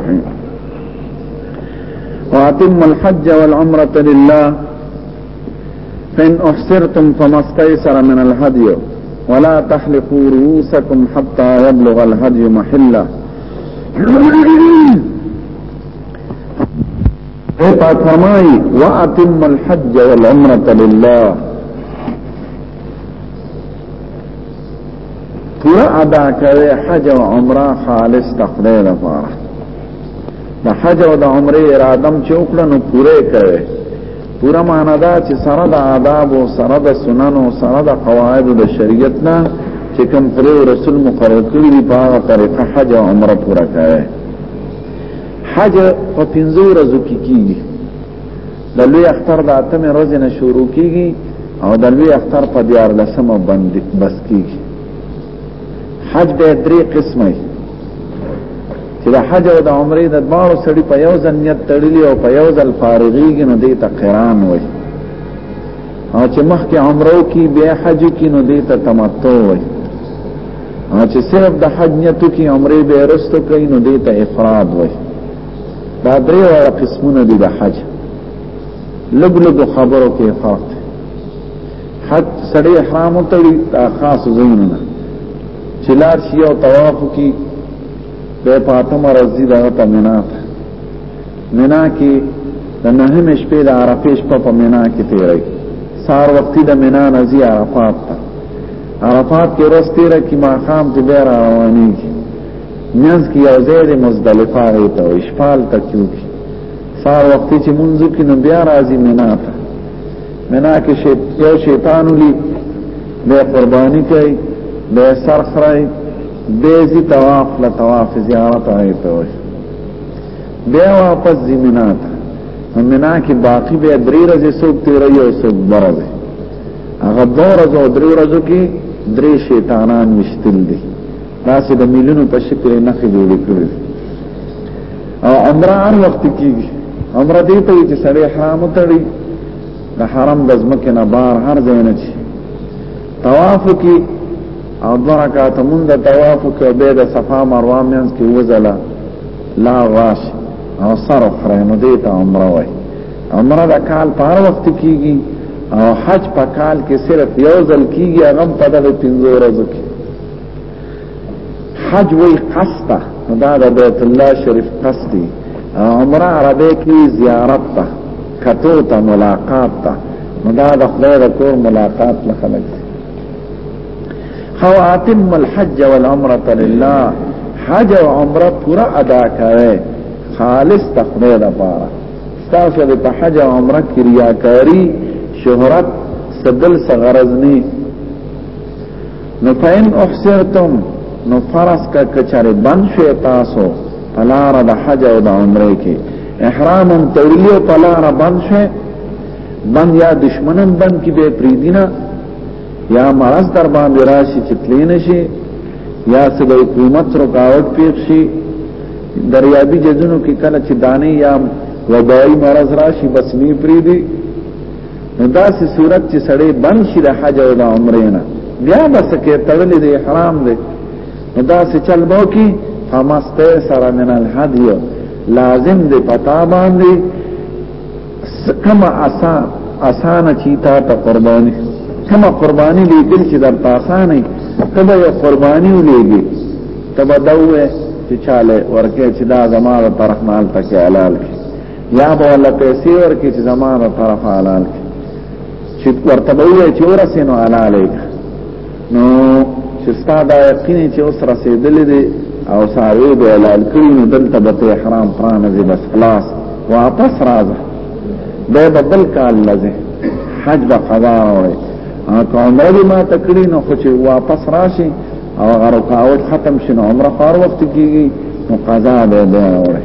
الرحيم وأتم الحج والعمرة لله فإن أحسرتم فما استيسر من الهدي ولا تحلقوا رؤوسكم حتى يبلغ الهدي محله پاک وَأَتِمَّ الْحَجَّ وَالْعُمْرَةَ لِلَّهِ پورا ادا کوي حج او عمره خالص تخدای لپاره د حج او د عمره اراده م چې وکړه نو پوره کوي پورا معنا دا چې سره د آداب او سره د سنن او سره د قواعد د شریعت نه چې کوم پر رسول مقرر کړی دی په هغه طریقه حج او عمره پوره کوي حج په پنځو ورځو کې کیږي د لوی اختر د اتمې ورځې نه شروع کیږي او د لوی اختر په دیار لسمه باندې بس کیږي حج به درې قسمه وي چې د حج او د عمرې د دواړو سړي په یو ځل نیت تړلي او په یو ځل فارغېږي نو دې ته قران وایي او چې مخکې عمرو کې بیا حج کې نو دې ته تمتع وایي او چې صرف د حج نیتو کې عمرې به رستو کوي نو دې ته افراد وایي دا درې واړه قسمونه دي د حج لګ لګ خبرو کې فرق دی حج سړی احرام تړي دا خاص زینونه نه چې لار شي او طواف کی به پاتم رضی دا ته مینا مینا کې د نهم شپې د عرفه شپه په مینا کې تیرې سار وختي د مینا نزی عرفات ته عرفات کې ورځ تیرې کې ما خام ته بیا روانېږي منځ کې یو ځای د مزدلفه هغه ته وي شپال ته کیږي سار وخت چې منځ کې نو بیا راځي مینا ته مینا کې شی یو شیطان ولي به قرباني کوي به سر خړای به زی طواف لا طواف زیارت هغه ته وي بیا واپس زی مینا ته مینا کې باقی به درې ورځې څوک تیرې یو څوک برابر هغه دوه ورځې درې ورځې کې درې شیطانان مشتل دي داسې د میلونو په شکل نه کې جوړې کړې او عمره هر وخت کېږي عمره دې ته چې سړی حرام تړي د حرم د ځمکې نه بار هر ځای نه شي طواف کې او دوه رکعاته مونږ د طواف کې به د صفا مروه مینځ کې وځله لا واش او سر خره نو دې ته عمره وای عمره د کال په هر وخت کېږي او حج په کال کې صرف یو ځل کېږي هغه په دغه پنځو ورځو کې حج وی قصده دا د بیت الله شریف قصدی عمره عربی کی زیارت ته کتو ته ملاقات ته دا د خدای د کور ملاقات له خلک او اتم الحج والعمره لله حج او عمره پورا ادا کړئ خالص تخدای د پاره تاسو د په حج او عمره کې ریاکاری شهرت سدل سغرض نه نو پاین احسرتم نو فرس کا کچاره بند شوی تاسو پلار د حج او د عمره کې احرام تولیو پلار بند شوی بند یا دشمنم بند کې به پریدینا یا مرض در باندې راشي چې تلین شي یا څه د حکومت رکاوټ پیښ شي دریابي جزونو کې کله چې دانه یا وبای مرض راشي بس نه پریدي نو داسې صورت چې سړی بند شي د حج او د عمرې نه بیا به سکه تړلې د احرام دی نو داسې چل به وکړي فمسته سره من الهدی لازم دی پتا باندې کما آسان آسان چی تا ته قربانی کما قربانی لیدل چې در آسانه تبه یو قربانی ولېږي تبه دوه چې چاله ورکه چې دا زماره طرف مال تکي حلال کی یا به ولا پیسې ورکې چې زمانه طرف حلال چې ورته به وایي چې ورسینو حلال نو چې ستاده یقین چې اوس رسیدلې دي او ساوی به حلال کړی نو دلته به احرام پرانه دي بس خلاص واپس راځه به بدل کال لځه حج به قضا وي که عمره دې ما تکړی نو خو چې واپس راشي او غرقاوت ختم شنه عمره خار وخت کیږي نو قضا به دی وړي